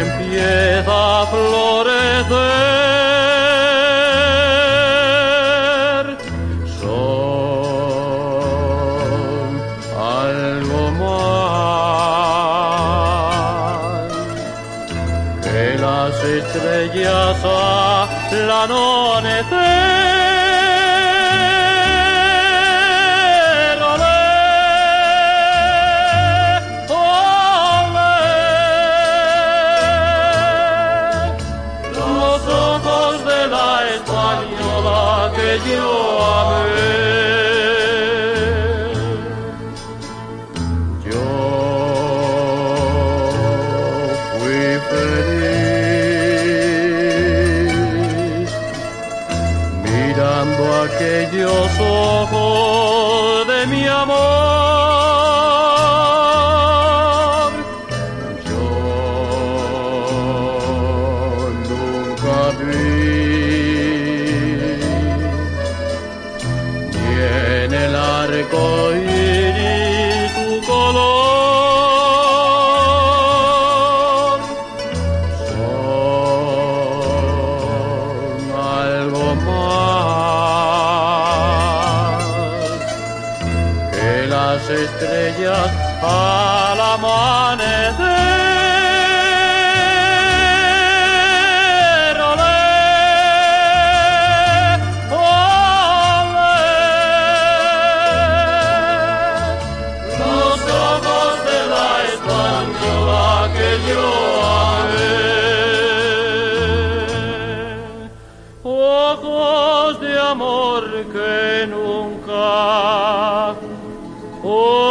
empieza a florecer. Son algo más que las estrellas al anochecer. Yo amé. Yo fui feliz mirando aquellos ojos de mi amor. Iris tu color. Son algo más que las estrellas al amanecer. Amor que nunca olvidé.